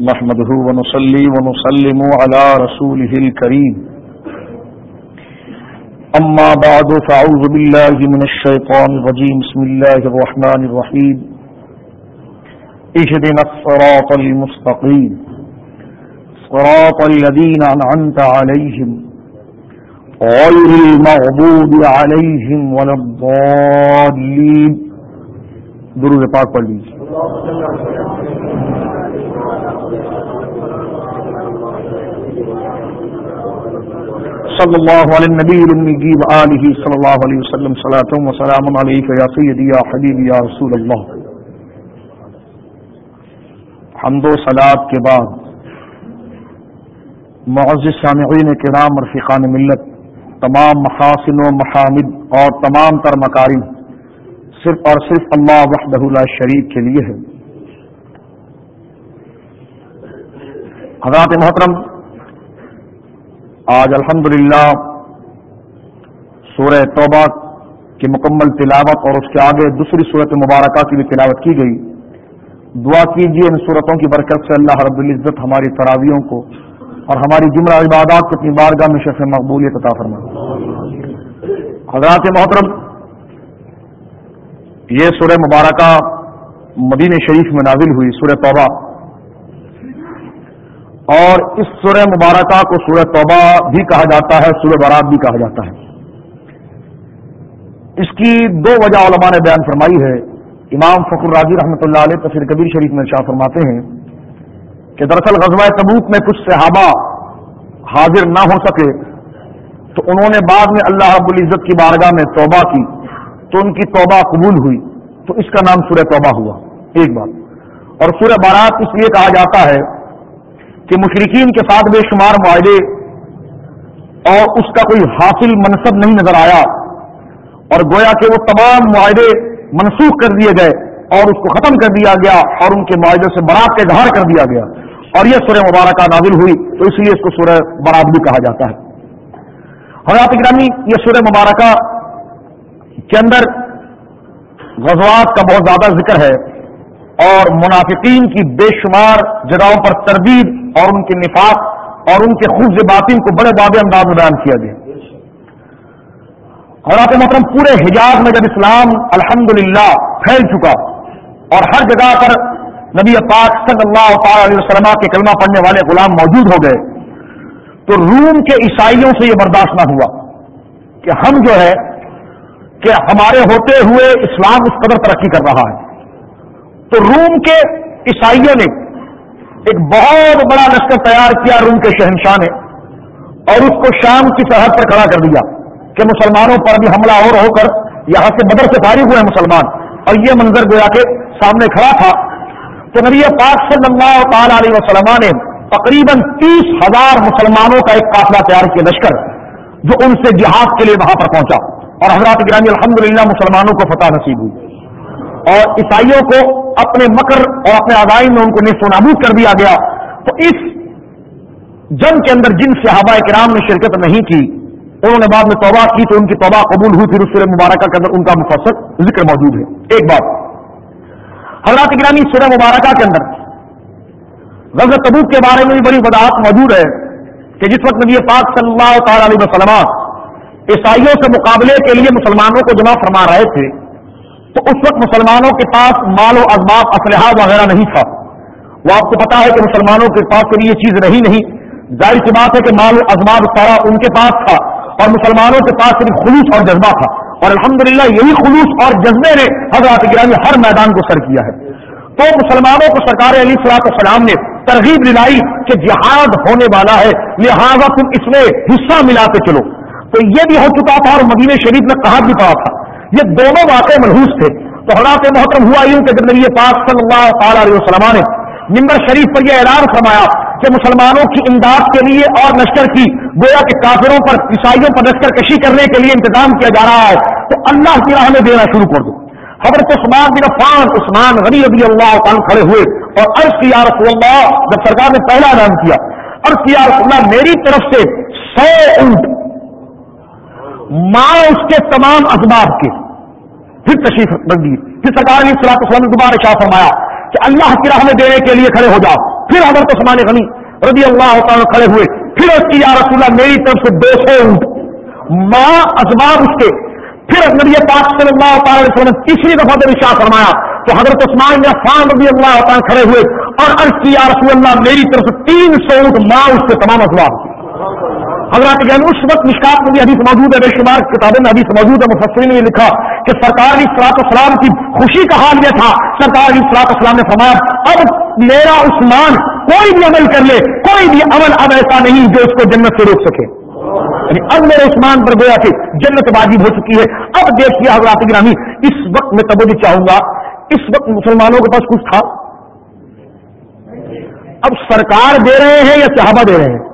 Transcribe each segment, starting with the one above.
محمده ونصلي ونسلم على رسوله الكريم. أما بعد، فأعوذ بالله من الشيطان الرجيم. بسم الله الرحمن الرحيم. اهدنا الصراط المستقيم. صراط الذين أنعمت عليهم غير المغضوب عليهم ولا الضالين. درود پاک پڑھ لیجیے صلی اللہ علیہ نبی المی وآلہ صلی اللہ علیہ وسلم صلاۃ و سلام علیک یا سیدی یا حبیب یا رسول اللہ حمد و صلات کے بعد معزز سامعین کرام رفیقان ملت، تمام محاسن و محامد اور تمام تر مکارم، صرف اور صرف اللہ وحدہ لا شریف کے لیے ہے۔ حضرات محترم آج الحمد للہ سورہ توبہ کی مکمل تلاوت اور اس کے آگے دوسری صورت مبارکہ کی بھی تلاوت کی گئی۔ دعا کیجیے ان صورتوں کی برکت سے اللہ رب العزت ہماری تراویوں کو اور ہماری جملہ عبادات کو اپنی بارگاہ میں شف مقبولیت عطا فرما حضرات محترم، یہ سورہ مبارکہ مدین شریف میں نازل ہوئی، سورہ توبہ۔ اور اس سورہ مبارکہ کو سورہ توبہ بھی کہا جاتا ہے، سورہ برات بھی کہا جاتا ہے۔ اس کی دو وجہ علماء نے بیان فرمائی ہے۔ امام فخر راضی رحمۃ اللہ علیہ تفیر کبیر شریف میں شاہ فرماتے ہیں کہ دراصل غزوہ تبوک میں کچھ صحابہ حاضر نہ ہو سکے، تو انہوں نے بعد میں اللہ رب العزت کی بارگاہ میں توبہ کی، تو ان کی توبہ قبول ہوئی۔ تو اس کا نام سورہ توبہ ہوا، ایک بات۔ اور سورہ بارات اس لیے کہا جاتا ہے کہ مشرقین کے ساتھ بے شمار معاہدے اور اس کا کوئی حاصل منصب نہیں نظر آیا اور گویا کہ وہ تمام معاہدے منسوخ کر دیے گئے اور اس کو ختم کر دیا گیا اور ان کے معاہدے سے برات کا اظہار کر دیا گیا اور یہ سورہ مبارکہ نازل ہوئی، تو اس لیے اس کو سورہ برات بھی کہا جاتا ہے۔ حضرات گرامی یہ سورہ مبارکہ کے اندر غزوات کا بہت زیادہ ذکر ہے اور منافقین کی بے شمار جگہوں پر تردید اور ان کے نفاق اور ان کے خوب باطن کو بڑے باب انداز میں بیان کیا گیا۔ حضرات محترم، پورے حجاز میں جب اسلام الحمد پھیل چکا اور ہر جگہ پر نبی پاک صلی اللہ تعالی علیہ وسلم کے کلمہ پڑھنے والے غلام موجود ہو گئے، تو روم کے عیسائیوں سے یہ برداشت نہ ہوا کہ ہم جو ہے، کہ ہمارے ہوتے ہوئے اسلام اس قدر ترقی کر رہا ہے۔ تو روم کے عیسائیوں نے ایک بہت بڑا لشکر تیار کیا روم کے شہنشاہ نے اور اس کو شام کی سرحد پر کھڑا کر دیا کہ مسلمانوں پر بھی حملہ اور ہو کر یہاں سے بدر سے فارغ ہوئے مسلمان۔ اور یہ منظر گویا کے سامنے کھڑا تھا۔ تو نبی پاک صلی اللہ تعالی علیہ وسلم نے تقریباً تیس ہزار مسلمانوں کا ایک قافلہ تیار کیا لشکر جو ان سے جہاد کے لیے وہاں پر پہنچا۔ اور حضرات گرامی الحمدللہ مسلمانوں کو فتح نصیب ہوئی۔ اور عیسائیوں کو اپنے مکر اور اپنے آدائی میں ان کو نصف نابود کر دیا گیا۔ تو اس جنگ کے اندر جن صحابہ کرام نے شرکت نہیں کی، انہوں نے بعد میں توبہ کی تو ان کی توبہ قبول ہوئی، پھر اس سورہ مبارکہ کے اندر ان کا مفصل ذکر موجود ہے۔ ایک بات۔ حضرات گرانی سورہ مبارکہ کے اندر غزل تبوک کے بارے میں بھی بڑی وضاحت موجود ہے کہ جس وقت نبی پاک صلی اللہ تعالی علیہ وسلم عیسائیوں سے مقابلے کے لیے مسلمانوں کو جمع فرما رہے تھے تو اس وقت مسلمانوں کے پاس مال و اسباب اسلحہ وغیرہ نہیں تھا۔ وہ آپ کو پتا ہے کہ مسلمانوں کے پاس کے لیے چیز رہی نہیں۔ ظاہر سی بات ہے کہ مال و اسباب سارا ان کے پاس تھا اور مسلمانوں کے پاس صرف خلوص اور جذبہ تھا۔ اور الحمدللہ یہی خلوص اور جذبے نے حضرات گرامی ہر میدان کو سر کیا ہے۔ تو مسلمانوں کو سرکار علی صلاح السلام نے ترغیب دلائی کہ جہاد ہونے والا ہے، لہٰذا تم اس میں حصہ ملاتے چلو۔ تو یہ بھی ہو چکا تھا اور مدینہ شریف میں کہا بھی پڑا تھا۔ یہ دونوں واقع ملحوظ تھے۔ تو حضرات محترم ہوا یوں کہ جب نبی پاک صلی اللہ تعالی علیہ وسلم نے نمبر شریف پر یہ اعلان فرمایا کہ مسلمانوں کی امداد کے لیے اور لشکر کی، گویا کے کافروں پر، عیسائیوں پر لشکر کشی کرنے کے لیے انتظام کیا جا رہا ہے، تو اللہ کی راہ میں دینا شروع کر دو۔ حضرت عثمان بن عفان، عثمان غنی رضی اللہ تعالیٰ کھڑے ہوئے اور عرض کیا رسول اللہ، جب سرکار نے پہلا اعلان کیا، عرض کیا رسول اللہ، میری طرف سے سو اونٹ ماں اس کے تمام اسباب کے۔ پھر تشریف رکھ دی پھر سرکار نے سلاط اسلام دوبارہ شاہ فرمایا کہ اللہ کی راہ میں دینے کے لیے کھڑے ہو جاؤ۔ پھر حضرت عثمان غنی رضی اللہ تعالیٰ کھڑے ہوئے۔ پھر اس کی یا رسول اللہ میری طرف سے دو سو اونٹ۔ ماں اسباب اس کے۔ پھر نبی پاک صلی اللہ تعالی وسلم نے تیسری دفعہ جب اشاع فرمایا۔ تو حضرت عثمان نے فان رضی اللہ تعالیٰ کھڑے ہوئے اور عرض کی یا رسول اللہ میری طرف سے تین سو اونٹ ماں اس کے تمام اسباب حضرت یعنی اس وقت مشکات میں بھی حدیث موجود ہے، بے شمار کتابیں میں حدیث موجود ہے، مفسرین نے لکھا کہ سرکار سلاط اسلام کی خوشی کا حال یہ تھا۔ سرکار سلاط اسلام نے فرمایا، اب میرا عثمان کوئی بھی عمل کر لے، کوئی بھی عمل اب ایسا نہیں جو اس کو جنت سے روک سکے۔ یعنی اب میرے عثمان پر گویا کہ جنت واجب ہو چکی ہے۔ اب دیکھیے حضرات گرامی، اس وقت میں توجہ چاہوں گا، اس وقت مسلمانوں کے پاس کچھ تھا؟ اب سرکار دے رہے ہیں یا صحابہ دے رہے ہیں؟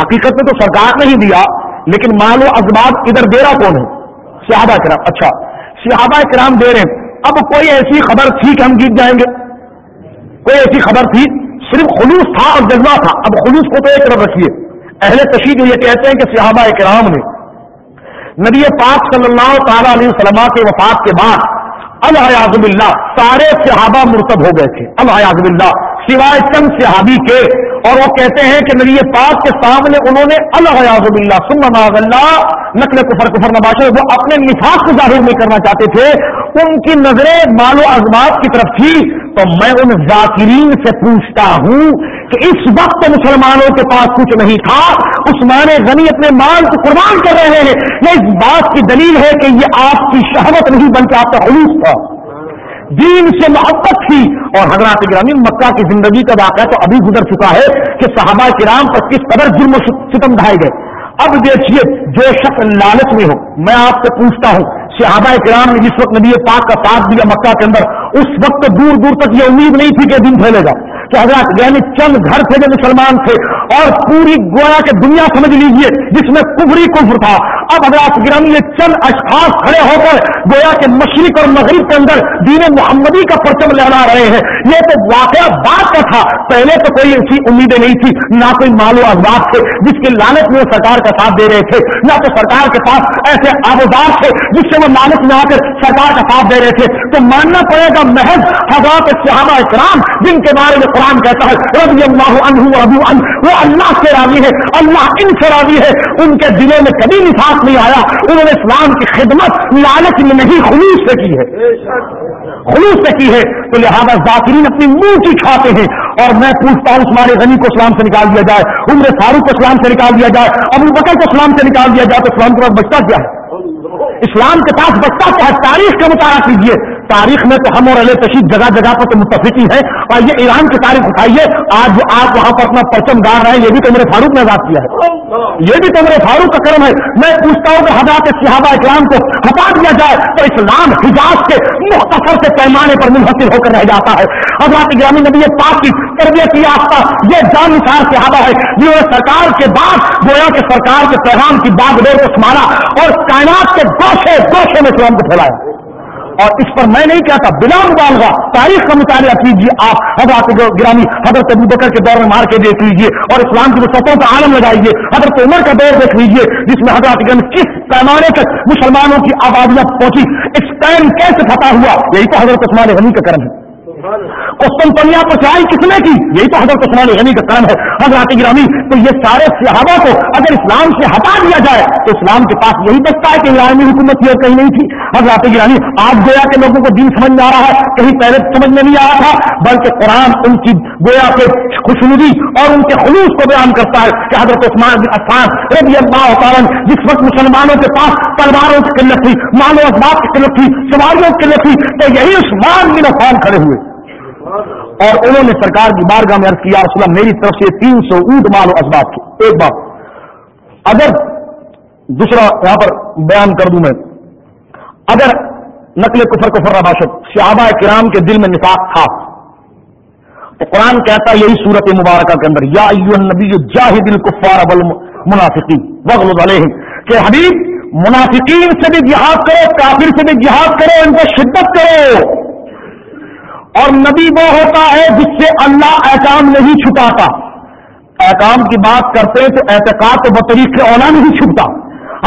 حقیقت میں تو سرکار نے ہی دیا، لیکن مان لو اسباب ادھر دے رہا کون ہے؟ صحابہ کرام۔ اچھا صحابہ کرام دے رہے ہیں۔ اب کوئی ایسی خبر تھی کہ ہم جیت جائیں گے؟ کوئی ایسی خبر تھی؟ صرف خلوص تھا اور جذبہ تھا۔ اب خلوص کو تو ایک طرف رکھیے۔ اہل تشید جو یہ کہتے ہیں کہ صحابہ کرام نے نبی پاک صلی اللہ تعالی علیہ وسلم کے وفات کے بعد الحیاض اللہ سارے صحابہ مرتب ہو گئے تھے۔ الحیاض اللہ سوائے چند صحابی کے، اور وہ کہتے ہیں کہ نبی پاک کے سامنے انہوں نے الحیاض اللہ سم اللہ نقل کفر کفر نباشر وہ اپنے نفاق کو ظاہر نہیں کرنا چاہتے تھے، ان کی نظریں مال و ازمات کی طرف تھی۔ تو میں ان ذاکرین سے پوچھتا ہوں کہ اس وقت مسلمانوں کے پاس کچھ نہیں تھا، عثمان غنی اپنے مال کو قربان کر رہے ہیں یہ اس بات کی دلیل ہے کہ یہ آپ کی شہوت نہیں، بلکہ آپ کا خلوص تھا۔ دین سے محبت تھی اور حضرات گرامی مکہ کی زندگی کا واقعہ تو ابھی گزر چکا ہے کہ صحابہ کرام پر کس قدر جرم و ستم ڈھائے گئے۔ اب دیکھیے جو شخص لالچ میں ہو، میں آپ سے پوچھتا ہوں، صحابہ کرام نے جس وقت نبی پاک کا ساتھ دیا مکہ کے اندر، اس وقت دور دور تک یہ امید نہیں تھی کہ دن پھیلے گا۔ کہ حضرات یعنی چند گھر تھے جو مسلمان تھے۔ اور پوری گویا کے دنیا سمجھ لیجیے، جس میں کفری کفر تھا۔ اب حضرات گرامی یہ چند اشخاص کھڑے ہو کر گویا کے مشرق اور مغرب کے اندر دین محمدی کا پرچم لہرا رہے ہیں۔ یہ تو واقعہ بات کا تھا۔ پہلے تو کوئی ایسی امیدیں نہیں تھی، نہ کوئی مال و اخبار تھے جس کی لالچ میں وہ سرکار کا ساتھ دے رہے تھے، نہ تو سرکار کے پاس ایسے آبودار تھے جس سے وہ لالچ میں آ کر سرکار کا ساتھ دے رہے تھے۔ تو ماننا پڑے گا محض حضرات صحابہ اکرام جن کے بارے میں قرآن کہتا ہے رضی اللہ عنہ رضو عنہ، وہ اللہ سے راضی ہے اللہ ان سے راضی ہے ان کے دلوں میں کبھی نفاق نہیں آیا۔ انہوں نے اسلام کی خدمت لالچ میں نہیں خلوص سے کی ہے۔ خلوص سے کی ہے۔ تو لہذا ذاکرین اپنی منہ کی کھاتے ہیں۔ اور میں پوچھتا ہوں اسمارے غنی کو اسلام سے نکال دیا جائے، عمر فاروق کو اسلام سے نکال دیا جائے، ابو بکر کو اسلام سے نکال دیا جائے، تو اسلام کے پاس بچتا کیا ہے؟ اسلام کے پاس بچتا کیا ہے؟ تاریخ کا مطالعہ کیجیے تاریخ میں تو ہم اور علیہ تشید جگہ جگہ پر تو متفقی ہے اور یہ ایران کی تاریخ اٹھائیے، آج جو آپ وہاں پر اپنا پرچم ڈال رہے ہیں، یہ بھی تو میرے فاروق نے آزاد کیا ہے۔ یہ بھی تو میرے فاروق کا کرم ہے۔ میں پوچھتا ہوں کہ حضرات صحابہ اکرام کو ہٹا دیا جائے تو اسلام حجاز کے مختصر سے پیمانے پر منحصر ہو کر رہ جاتا ہے۔ حضرات گرامی نبی پاک کی تربیت یافتہ یہ جان نثار صحابہ ہے۔ جنہوں نے سرکار کے بعد گویا کے سرکار کے پیغام کی باغ ڈور کو سنبھالا اور کائنات کے گوشے گوشے میں اسلام کو پھیلایا اور اس پر میں نہیں کہتا، بلا مبالغہ تاریخ کا مطالعہ کیجیے آپ حضرت گرامی، حضرت ابو بکر کے دور میں مار کے دیکھ لیجیے اور اسلام کی وسطوں کا عالم لگائیے، حضرت عمر کا دور دیکھ لیجیے جس میں حضرت گنج کس پیمانے تک مسلمانوں کی آبادیاں پہنچی اسپین کیسے پھٹا ہوا؟ یہی تو حضرت عثمان غنی کا کرم ہے۔ قسطنطنیہ پر چڑھائی کس نے کی؟ یہی تو حضرت عثمان غنی کا کام ہے۔ حضرت گرامی، تو یہ سارے صحابہ کو اگر اسلام سے ہٹا دیا جائے، تو اسلام کے پاس یہی بچتا ہے کہ ایرانی حکومت کی اور کہیں نہیں تھی۔ حضرت گرامی آج گویا کے لوگوں کو دین سمجھ میں آ رہا ہے، کہیں پہلے سمجھ میں نہیں آ رہا تھا، بلکہ قرآن ان کی گویا کے خوشنودی اور ان کے خلوص کو بیان کرتا ہے کہ حضرت عثمان بن عفان رضی اللہ تعالیٰ جس وقت مسلمانوں کے پاس تلواروں کی قلت تھی مال و اسباب کی قلت تھی، سواریوں کی قلت تھی، تو یہی عثمان بن عفان کھڑے ہوئے۔ اور انہوں نے سرکار کی بارگاہ میں عرض کیا، رسول اللہ، میری طرف سے تین سو اونٹ مال و اسباب کے ایک بات، اگر دوسرا یہاں پر بیان کر دوں میں، اگر نقل کفر کفر باشد، صحابہ کرام کے دل میں نفاق تھا، تو قرآن کہتا ہے یہی صورت مبارکہ کے اندر، یا نبی جاہد الکفار منافقی وغل علیہم، کہ حبیب، منافقین سے بھی جہاد کرو، کافر سے بھی جہاد کرو، ان کو شدت کرو۔ اور نبی وہ ہوتا ہے جس سے اللہ احکام نہیں چھپاتا۔ احکام کی بات کرتے ہیں تو اعتقاد تو بطریق اولا نہیں چھپتا۔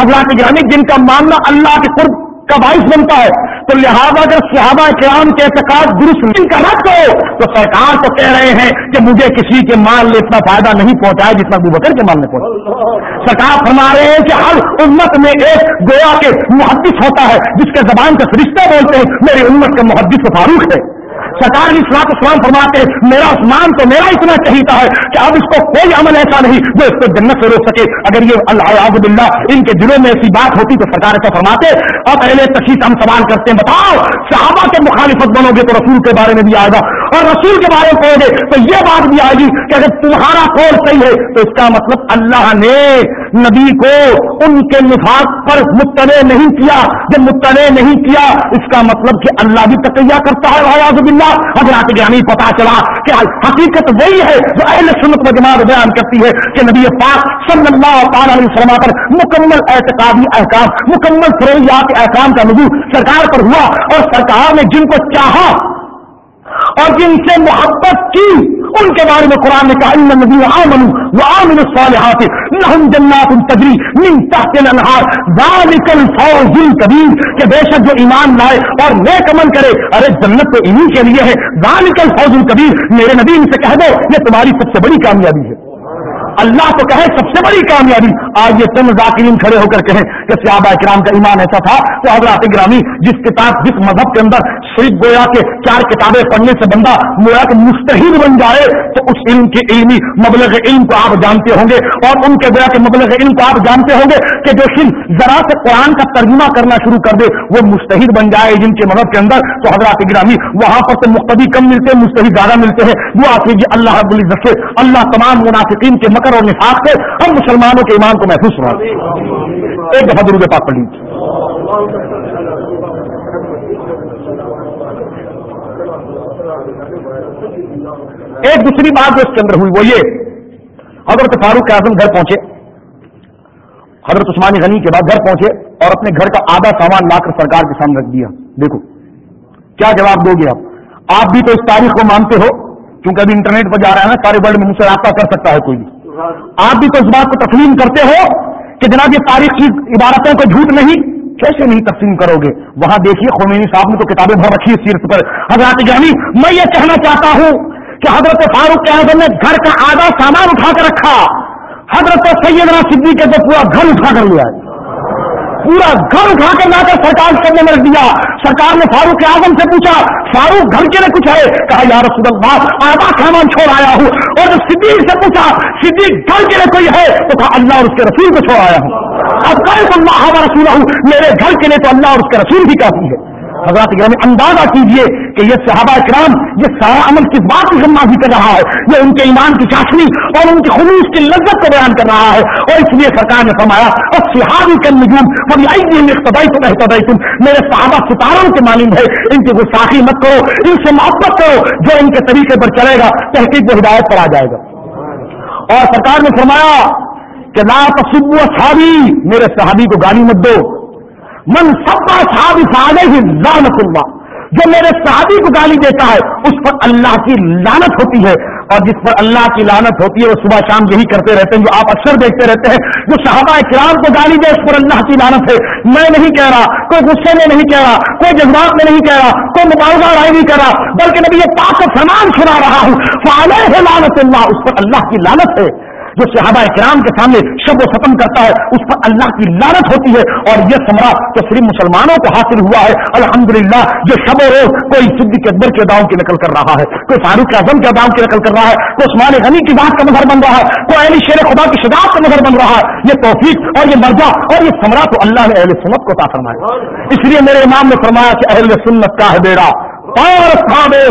اللہ کے جن کا ماننا اللہ کے قرب کا باعث بنتا ہے، تو لہٰذا اگر صحابہ کرام کے اعتقاد درست نہیں کا رکھ ہو تو سرکار تو کہہ رہے ہیں کہ مجھے کسی کے مال نے اتنا فائدہ نہیں پہنچایا جتنا ابو بکر کے مال نے پہنچا۔ سرکار فرما رہے ہیں کہ ہر امت میں ایک گویا کے محدث ہوتا ہے، جس کے زبان سے فرشتے بولتے ہیں، میری امت کے محدث فاروق ہے سرکار نے اسلام اسلام فرماتے میرا عثمان تو میرا اتنا چہیتا ہے کہ اب اس کو کوئی عمل ایسا نہیں جو اس کو جنت سے روک سکے۔ اگر یہ اللہ بلّہ ان کے دلوں میں ایسی بات ہوتی تو سرکار ایسا فرماتے۔ اب پہلے تشریح ہم سوال کرتے ہیں، بتاؤ، صحابہ کے مخالفت بنو گے تو رسول کے بارے میں بھی آئے گا۔ اور رسول کے بارے میں کہو گے تو یہ بات بھی آئے گی کہ اگر تمہارا کون صحیح ہے تو اس کا مطلب اللہ نے نبی کو ان کے نفاق پر مطلع نہیں کیا۔ جب مطلع نہیں کیا، اس کا مطلب کہ اللہ بھی تقیہ کرتا ہے حضرات گرامی پتا چلا کہ حقیقت وہی ہے جو اہل سنت و جماعت بیان کرتی ہے کہ نبی پاک صلی اللہ تعالیٰ علیہ وسلم پر مکمل اعتقادی احکام، مکمل فرویات احکام کا نبو سرکار پر ہوا اور سرکار نے جن کو چاہا اور جن سے محبت کی، ان کے بارے میں قرآن نے کہا نبی عامن وعامل الصالحات لهم جنات تجری من تحت الانہار۔ ذالک الفوز الکبیر کہ بے شک جو ایمان لائے اور نیک عمل کرے، ارے جنت تو انہی کے لیے ہے۔ ذالک الفوز الکبیر میرے نبی ان سے کہہ دو، یہ تمہاری سب سے بڑی کامیابی ہے۔ اللہ تو کہے سب سے بڑی کامیابی۔ آج یہ چند ذاکرین کھڑے ہو کر کہیں کہ صحابہ کرام کا ایمان ایسا تھا تو حضرات گرامی جس کتاب، جس مذہب کے اندر صرف گویا کے چار کتابیں پڑھنے سے بندہ گویا مستحد بن جائے، تو اس علم کی علمی مبلغ علم کو آپ جانتے ہوں گے اور ان کے گویا کے مبلغ علم کو آپ جانتے ہوں گے کہ جو سن ذرا سے قرآن کا ترجمہ کرنا شروع کر دے، وہ مستحد بن جائے جن کے مذہب کے اندر۔ تو حضرات گرامی وہاں پر تو مقتدی کم ملتے ہیں مستحد زیادہ ملتے ہیں۔ وہ آپ اللہ رب العزت سے، اللہ تمام منافقین کے مکر اور نفاق سے ہم مسلمانوں کے ایمان کو محفوظ ہوا ایک دفعہ درود پاک پڑھ لیجیے ایک دوسری بات جو اس کے اندر ہوئی وہ یہ، حضرت فاروق اعظم گھر پہنچے۔ حضرت عثمانی غنی کے بعد گھر پہنچے اور اپنے گھر کا آدھا سامان لا کر سرکار کے سامنے رکھ دیا۔ دیکھو، کیا جواب دو گے آپ؟ آپ بھی تو اس تاریخ کو مانتے ہو کیونکہ ابھی انٹرنیٹ پر جا رہا ہے نا، سارے ورلڈ میں مجھ سے رابطہ کر سکتا ہے کوئی بھی۔ آپ بھی تو اس بات کو تسلیم کرتے ہو کہ جناب یہ تاریخ کی عبارتوں کو جھوٹ نہیں۔ کیسے نہیں تقسیم کرو گے؟ وہاں دیکھیے خمینی صاحب نے تو کتابیں بہت رکھی سیرت پر۔ حضرت جانی میں یہ کہنا چاہتا ہوں کہ حضرت فاروق اعظم نے گھر کا آدھا سامان اٹھا کر رکھا۔ حضرت سیدنا صدیق کے تو پورا گھر اٹھا کر لیا پورا گھر اٹھا کر لا کر سرکار کے میں رکھ دیا۔ سرکار نے فاروق اعظم سے پوچھا، فاروق گھر کے لیے کچھ ہے؟ کہا، یا رسول اللہ آدھا سامان چھوڑ آیا ہوں۔ اور جب صدیق سے پوچھا، صدیق گھر کے لیے کوئی ہے؟ تو کہا، اللہ اور اس کے رسول کو چھوڑ آیا ہوں۔ اب کہ اللہ رسول ہوں، میرے گھر کے لیے تو اللہ اور اس کے رسول بھی کافی ہے۔ حضرات گرامی اندازہ کیجیے کہ یہ صحابہ اکرام یہ سارا عمل کس بات کی بھی کر رہا ہے؟ یہ ان کے ایمان کی چاشنی اور ان کی خلوص کی لذت کو بیان کر رہا ہے۔ اور اس لیے سرکار نے فرمایا اور صحابی کے نجوم کبھی آئی اقتدائی تم احتدائی تم۔ میرے صحابہ ستاروں کے مانند ہے۔ ان کی گستاخی مت کرو، ان سے محبت کرو۔ جو ان کے طریقے پر چلے گا، تحقیق و ہدایت پر آ جائے گا۔ اور سرکار نے فرمایا کہ لا تصبو صحابی، میرے صحابی کو گالی مت دو۔ من سب صحابی فالے ہی لانت اللہ۔ جو میرے صحابی کو گالی دیتا ہے، اس پر اللہ کی لانت ہوتی ہے۔ اور جس پر اللہ کی لانت ہوتی ہے، وہ صبح شام یہی کرتے رہتے ہیں، جو آپ اکثر دیکھتے رہتے ہیں، جو صحابہ کرام کو گالی دے، اس پر اللہ کی لانت ہے۔ میں نہیں کہہ رہا، کوئی غصے میں نہیں کہہ رہا، کوئی جذبات میں نہیں کہہ رہا، کوئی مباحثہ رائے نہیں کہہ رہا، بلکہ نبی یہ پاک فرمان سنا رہا ہوں۔ فالح ہے لانت اللہ، اس پر اللہ کی لانت ہے۔ جو صحابہ کرام کے سامنے شب و ختم کرتا ہے، اس پر اللہ کی لانت ہوتی ہے۔ اور یہ سمرا تو صرف مسلمانوں کو حاصل ہوا ہے۔ الحمدللہ جو شب و روز کوئی صدیق اکبر کے داؤں کی نقل کر رہا ہے۔ کوئی فاروق اعظم کے داؤں کی نقل کر رہا ہے۔ کوئی عثمان غنی کی بات کا نظر بن رہا ہے۔ کوئی اہلی شیر خدا کی شداب کا نظر بن رہا ہے۔ یہ توفیق اور یہ مرجا اور یہ سمرا تو اللہ نے اہل سنت کو تا فرمایا۔ اس لیے میرے امام نے فرمایا کہ اہل سنت کا ہے بیڑا۔ اور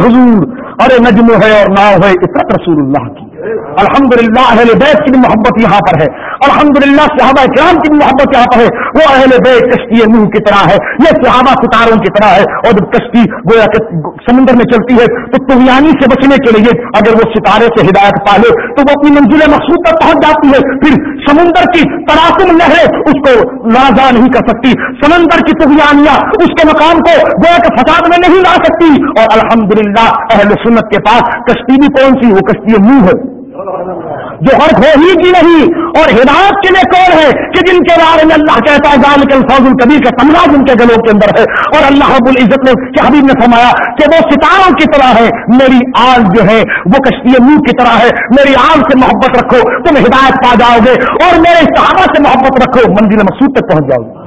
حضور۔ ارے نجم ہے اور نہ ہے عطرت رسول اللہ کی۔ الحمد للہ اہل بیت کی بھی محبت یہاں پر ہے۔ الحمد للہ صحابہ کرام کی بھی محبت یہاں پر ہے۔ وہ اہل بیت کشتی منہ کی طرح ہے۔ یہ صحابہ ستاروں کی طرح ہے۔ اور جب کشتی گویا کہ سمندر میں چلتی ہے، تو تغیانی سے بچنے کے لیے اگر وہ ستارے سے ہدایت پالے تو وہ اپنی منزل مقصود تک پہنچ جاتی ہے۔ پھر سمندر کی تراکم لہریں اس کو لازا نہیں کر سکتی۔ سمندر کی تغیانیاں اس کے مقام کو گویا کہ فساد میں نہیں لا سکتی۔ اور الحمد اہل سنت کے پاس کشتی بھی کون سی؟ وہ کشتی منہ ہے۔ جو ہر کھو کی نہیں، اور ہدایت کے لیے کون ہے کہ جن کے بارے میں اللہ کہتا ہے، ذالک الفوز القبیر کا تمنا جن کے گلوں کے اندر ہے۔ اور اللہ رب العزت نے، کہ حبیب نے فرمایا کہ وہ ستاروں کی طرح ہے، میری آگ جو ہے، وہ کشتی منہ کی طرح ہے۔ میری آگ سے محبت رکھو تم ہدایت پا جاؤ گے۔ اور میرے صحابہ سے محبت رکھو، منزل مسود تک پہنچ جاؤ گے۔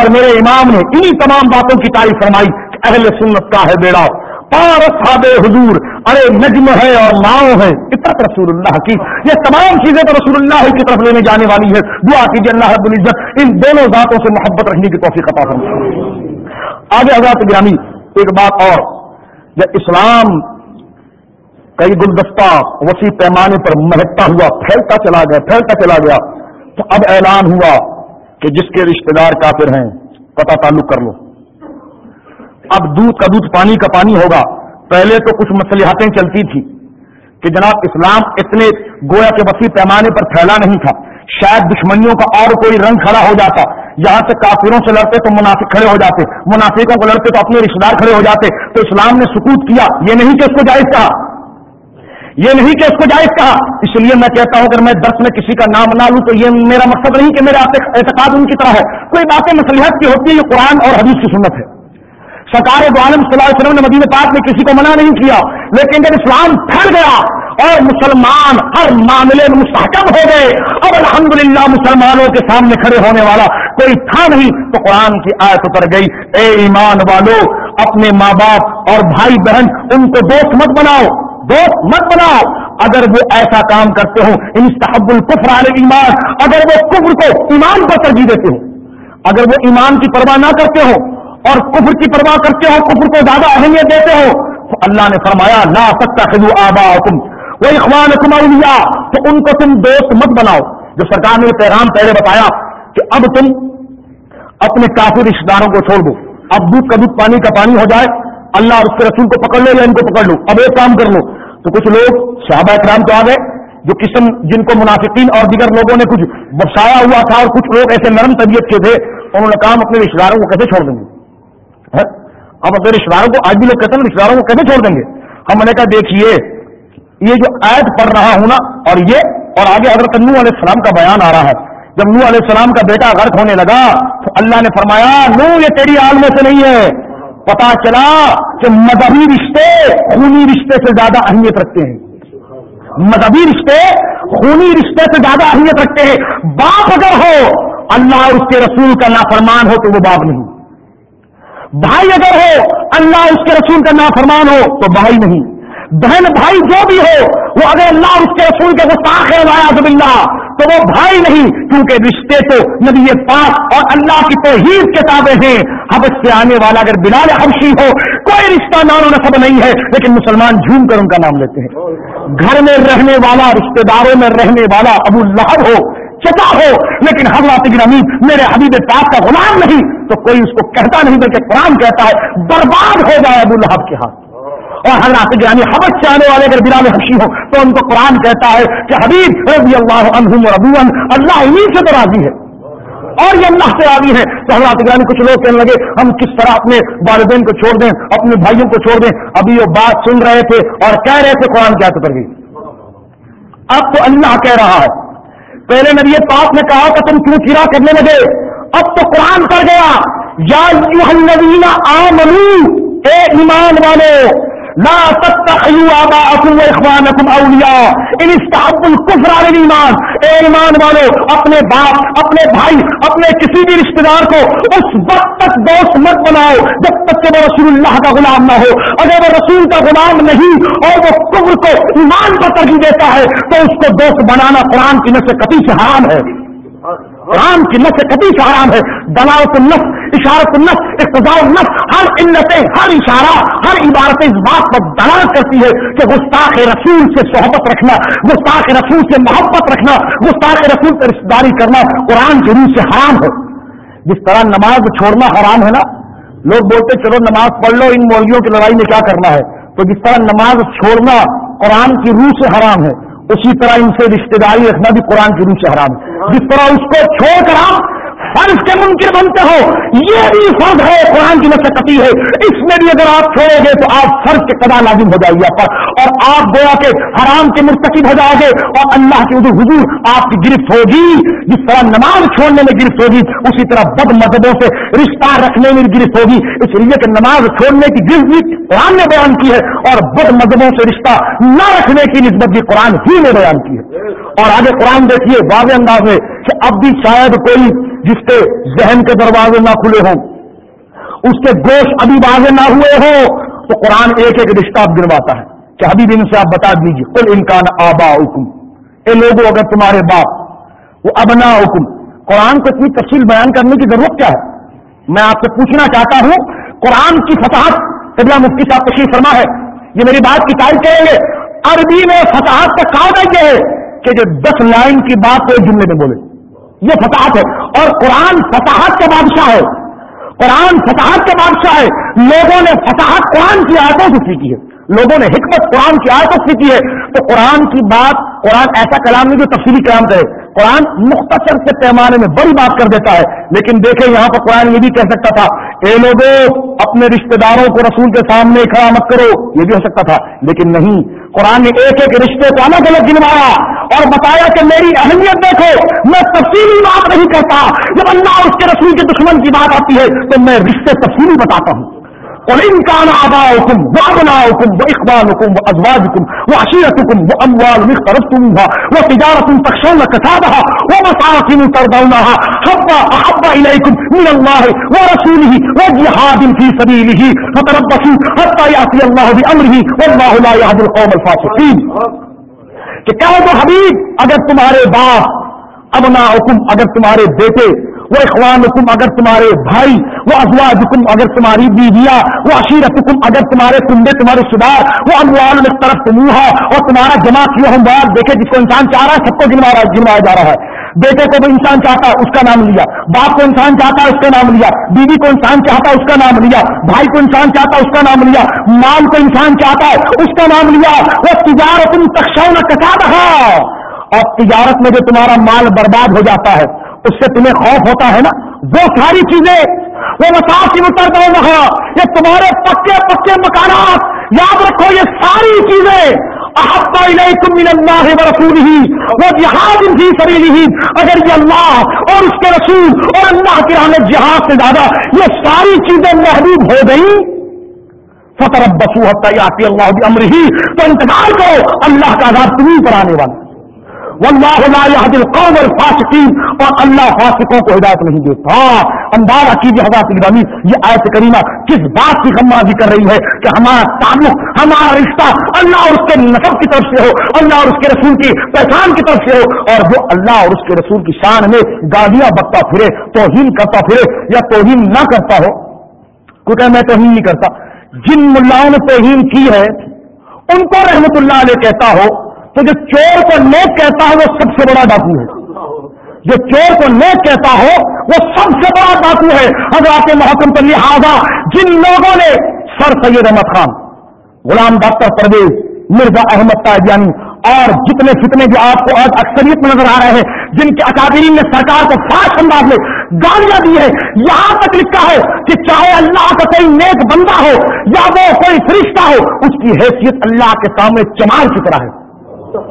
اور میرے امام نے انہی تمام باتوں کی تعریف فرمائی کہ اہل سنت کا ہے بیڑا۔ پارس حضور، ارے نجم ہے اور ناؤ ہے۔ اطرت رسول اللہ کی۔ یہ تمام چیزیں تو رسول اللہ کی طرف لینے جانے والی ہے دعا کیجیے اللہ رب العزت ان دونوں ذاتوں سے محبت رکھنے کی توفیق عطا فرمائے۔ آگے حضرات گرامی، ایک بات اور، جب اسلام کئی گلدستہ وسیع پیمانے پر مہکتا ہوا، پھیلتا چلا گیا، پھیلتا چلا گیا، تو اب اعلان ہوا کہ جس کے رشتہ دار کافر ہیں پتہ تعلق کر لو۔ اب دودھ کا دودھ پانی کا پانی ہوگا۔ پہلے تو کچھ مسلحتیں چلتی تھی کہ جناب اسلام اتنے گویا کے وسیع پیمانے پر پھیلا نہیں تھا۔ شاید دشمنیوں کا اور کوئی رنگ کھڑا ہو جاتا۔ یہاں سے کافروں سے لڑتے تو منافق کھڑے ہو جاتے۔ منافقوں کو لڑتے تو اپنے رشتے دار کھڑے ہو جاتے۔ تو اسلام نے سکوت کیا۔ یہ نہیں کہ اس کو جائز کہا۔ یہ نہیں کہ اس کو جائز کہا۔ اس لیے میں کہتا ہوں، اگر میں درس میں کسی کا نام نہ لوں تو یہ میرا مقصد نہیں کہ میرا اعتقاد ان کی طرح ہے۔ کوئی باتیں مسلحت کی ہوتی ہے یہ قرآن اور حدیث کی سنت ہے۔ سرکار عالم صلی اللہ علیہ وسلم نے مدینہ پاک میں کسی کو منع نہیں کیا، لیکن جب اسلام پھیل گیا اور مسلمان ہر معاملے میں مستحکم ہو گئے، اب الحمدللہ مسلمانوں کے سامنے کھڑے ہونے والا کوئی تھا نہیں، تو قرآن کی آیت اتر گئی، اے ایمان والو، اپنے ماں باپ اور بھائی بہن، ان کو دوست مت بناؤ، دوست مت بناؤ۔ اگر وہ ایسا کام کرتے ہو انستحب القفر علی ایمان اگر وہ کفر کو ایمان پر ترجیح دیتے ہو اگر وہ ایمان کی پرواہ نہ کرتے ہو اور کفر کی پرواہ کرتے ہو، کفر کو زیادہ اہمیت دیتے ہو، تو اللہ نے فرمایا، لا سکتا خلو آبا حکم وہ اخوان حکم تو ان کو تم دوست مت بناؤ۔ جو سرکار نے پیغام پہلے بتایا کہ اب تم اپنے کافی رشتے داروں کو چھوڑ دو۔ اب دودھ کا دودھ، پانی کا پانی ہو جائے، اللہ اور اس کے رسول کو پکڑ لو یا ان کو پکڑ لو۔ اب ایک کام کر لو۔ تو کچھ لوگ صحابہ اکرام تو آ گئے، جو قسم جن کو منافقین اور دیگر لوگوں نے کچھ برسایا ہوا تھا اور کچھ لوگ ایسے نرم طبیعت کے تھے، انہوں نے کام اپنے رشتے داروں کو کیسے چھوڑ دیں گے؟ اب اپنے رشتے داروں کو آج بھی لوگ کہتے ہیں رشتے داروں کو کیسے چھوڑ دیں گے؟ ہم نے کہا، دیکھیے، یہ جو عید پڑھ رہا ہوں نا، اور یہ، اور آگے حضرت نو علیہ السلام کا بیان آ رہا ہے۔ جب نو علیہ السلام کا بیٹا غرق ہونے لگا، تو اللہ نے فرمایا نو یہ تیری آل میں سے نہیں ہے۔ پتا چلا کہ مذہبی رشتے خونی رشتے سے زیادہ اہمیت رکھتے ہیں۔ مذہبی رشتے خونی رشتے سے زیادہ اہمیت رکھتے ہیں۔ باپ اگر ہو، اللہ اور اس کے رسول کا نافرمان ہو تو وہ باپ نہیں۔ بھائی اگر ہو، اللہ اس کے رسول کا نافرمان ہو، تو بھائی نہیں۔ بہن بھائی جو بھی ہو، وہ اگر اللہ اس کے رسول کے گستاخ ہے زب اللہ تو وہ بھائی نہیں، کیونکہ رشتے تو نبی پاک اور اللہ کی توحید کتابیں ہیں۔ حبس سے آنے والا اگر بلال حبشی ہو، کوئی رشتہ نام و نصب نہیں ہے، لیکن مسلمان جھوم کر ان کا نام لیتے ہیں۔ گھر میں رہنے والا رشتے داروں میں رہنے والا ابو لہب ہو چچا ہو، لیکن حضرات گرامی میرے حبیب پاک کا غلام نہیں، تو کوئی اس کو کہتا نہیں بلکہ قرآن کہتا ہے، برباد ہو جائے ابو لہب کے ہاتھ۔ اور حضرات گرامی حبت سے آنے والے اگر بلال حبشی ہو تو ان کو قرآن کہتا ہے کہ حبیب رضی اللہ عنہم اور ابو اللہ انہیں سے تو راضی ہے۔ اور یہ اللہ سے راضی ہے۔ تو حضرات گرامی کچھ لوگ کہنے لگے، ہم کس طرح اپنے والدین کو چھوڑ دیں، اپنے بھائیوں کو چھوڑ دیں۔ ابھی وہ بات سن رہے تھے اور کہہ رہے تھے قرآن کیا تو کر گئی اب تو اللہ کہہ رہا ہے پہلے نبی پاک نے کہا کہ تم کیوں چرا کرنے لگے؟ اب تو قرآن کر گیا، یا آمنو، اے ایمان والے لا تتخذوا آباءكم واخوانكم اولیاء ان استحبوا الكفر على الايمان اے ایمان والو، اپنے باپ، اپنے بھائی، اپنے کسی بھی رشتہ دار کو اس وقت تک دوست مت بناؤ جب تک کہ وہ رسول اللہ کا غلام نہ ہو. اگر وہ رسول کا غلام نہیں اور وہ کفر کو ایمان پر ترجیح دیتا ہے، تو اس کو دوست بنانا قرآن کی نس کتی سے حرام ہے. قرآن کی نس کبھی سے حرام ہے. دلاوت النس اشارت النس اقتضاء النس ہر علتیں، ہر اشارہ، ہر عبارتیں اس بات پر دلالت کرتی ہے کہ گستاخ رسول سے صحبت رکھنا، گستاخ رسول سے محبت رکھنا، گستاخ رسول سے رشتے داری کرنا قرآن کی روح سے حرام ہے۔ جس طرح نماز چھوڑنا حرام ہے نا، لوگ بولتے چلو نماز پڑھ لو، ان مولویوں کی لڑائی میں کیا کرنا ہے؟ تو جس طرح نماز چھوڑنا قرآن کی روح سے حرام ہے، اسی طرح ان سے رشتے داری رکھنا بھی قرآن کی روح سے حرام ہے۔ جس طرح اس کو چھوڑ کر آپ فرض کے منکر بنتے ہو، یہ بھی فرض ہے، قرآن کی مشقتی ہے۔ اس میں بھی اگر آپ چھوڑو گے تو آپ فرض کے قدا لازم ہو جائے گی آپ پر۔ اور آپ گویا کے حرام کے مرتکب ہو جاؤ گے اور اللہ کی حضور آپ کی گرفت ہوگی۔ جس طرح نماز چھوڑنے میں گرفت ہوگی، اسی طرح بد مذہبوں سے رشتہ رکھنے میں گرفت ہوگی۔ اس لیے کہ نماز چھوڑنے کی گرفت بھی قرآن نے بیان کی ہے اور بد مذہبوں سے رشتہ نہ رکھنے کی نسبت بھی قرآن ہی نے بیان کی ہے۔ اور آگے قرآن دیکھیے، واضح انداز میں کہ اب بھی شاید کوئی جس کے ذہن کے دروازے نہ کھلے ہوں، اس کے گوشت ابھی واضح نہ ہوئے ہوں، تو قرآن ایک ایک رشتہ اب گنواتا ہے کہ ابھی بھی ان سے آپ بتا دیجیے کل انکان آبا حکم اے لوگوں اگر تمہارے باپ وہ ابنا حکم قرآن کو اتنی تفصیل بیان کرنے کی ضرورت کیا ہے؟ میں آپ سے پوچھنا چاہتا ہوں، قرآن کی فتحت قبلہ مفتی صاحب تشریف فرما ہے، یہ میری بات کی تعریف کریں گے، عربی میں فتحت کا قاعدہ یہ ہے کہ جو دس لائن کی بات کو ایک جملے میں بولے۔ یہ فتحت ہے۔ اور قرآن فتحت کا بادشاہ ہے۔ قرآن فتحت کا بادشاہ ہے۔ لوگوں نے فتحت قرآن کی آیتوں سے سیکھی ہے لوگوں نے حکمت قرآن کی آیتوں سے سیکھی ہے، تو قرآن کی بات، قرآن ایسا کلام نہیں جو تفصیلی کلام کرے قرآن مختصر سے پیمانے میں بڑی بات کر دیتا ہے، لیکن دیکھیں یہاں پر قرآن یہ بھی کہہ سکتا تھا، اے لوگوں اپنے رشتہ داروں کو رسول کے سامنے کھڑا مت کرو، یہ بھی ہو سکتا تھا۔ لیکن نہیں، قرآن نے ایک ایک رشتے کو الگ الگ گنوایا اور بتایا کہ میری اہمیت دیکھو، میں تفصیلی بات نہیں کرتا۔ جب اللہ اس کے رسول کے دشمن کی بات آتی ہے، تو میں رشتے تفصیلی بتاتا ہوں۔ اور ان کا نابا حکم وہ ابنا حکم وہ اقبال حکم وہ ازواج حکم وہ عشیرت حکم وہ اموال مختلف تم ہوا وہ تجارت تخشون کسابها ومساكن ترضونها حبا احبا اليكم من اللہ و الله ورسوله وجهاد في سبيله فتربصوا حتى ياتي الله بامره والله لا يهدي القوم الفاسقين. کہ کہو تو حبیب، اگر تمہارے باپ ابنا حکم اگر تمہارے بیٹے وہ اخوان حکم اگر تمہارے بھائی وہ ازواج حکم اگر تمہاری بیویا وہ عشیرت حکم اگر تمہارے کنڈے تمہارے سدار وہ اموال میں طرف تمہا اور تمہارا جمع کیا ہم بار دیکھے جس کو انسان چاہ رہا ہے، سب کو گنوا گنوایا جا رہا ہے۔ بیٹے کو بھی انسان چاہتا ہے، اس کا نام لیا۔ باپ کو انسان چاہتا ہے، اس کا نام لیا۔ بیوی کو انسان چاہتا ہے، اس کا نام لیا۔ بھائی کو انسان چاہتا ہے، اس کا نام لیا۔ مال کو انسان چاہتا ہے، اس کا نام لیا۔ وہ تجارت ان تخشوں نے کٹا رہا اور تجارت میں جو تمہارا مال برباد ہو جاتا ہے اس سے تمہیں خوف ہوتا ہے نا؟ وہ ساری چیزیں، وہ مساف اتر دو یہ تمہارے پکے پکے مکانات، یاد رکھو یہ ساری چیزیں۔ من اللہ رسول ہی وہ جہاد ان کی سبھی اگر یہ اللہ اور اس کے رسول اور اللہ کے راہ جہاد سے زیادہ یہ ساری چیزیں محبوب ہو گئی فتح بسو حتہ آتی اللہ امر ہی تو انتظار کرو، اللہ کا آزاد تمہیں پر آنے والا۔ واللہ لا يهدي القوم الفاسقين اور اللہ فاسقوں کو ہدایت نہیں دیتا۔ اندازہ کیجیے حضرت الگامی یہ آیت کریمہ کس بات کی غمازی کر رہی ہے کہ ہمارا تعلق، ہمارا رشتہ اللہ اور اس کے نصب کی طرف سے ہو، اللہ اور اس کے رسول کی پہچان کی طرف سے ہو، اور وہ اللہ اور اس کے رسول کی شان میں گالیاں بکتا پھرے، توہین کرتا پھرے یا توہین نہ کرتا ہو۔ کیونکہ میں توہین نہیں کرتا۔ جن ملاؤں نے توہین کی ہے، ان کو رحمت اللہ علیہ کہتا ہو تو جو چور کو نیک کہتا ہے وہ سب سے بڑا ڈاکو ہے۔ جو چور کو نیک کہتا ہو وہ سب سے بڑا ڈاکو ہے۔ حضرات محکم پر لہٰذا جن لوگوں نے سر سید احمد خان، غلام ڈاکٹر پرویز، مرزا احمد تاجانی اور جتنے جتنے بھی آپ کو آج اکثریت میں نظر آ رہے ہیں، جن کے اکادرین نے سرکار کو فاش انداز میں گالیاں دی ہے یہاں تک لکھا ہے کہ چاہے اللہ کا کوئی نیک بندہ ہو یا وہ کوئی فرشتہ ہو، اس کی حیثیت اللہ کے سامنے چمار کی طرح ہے۔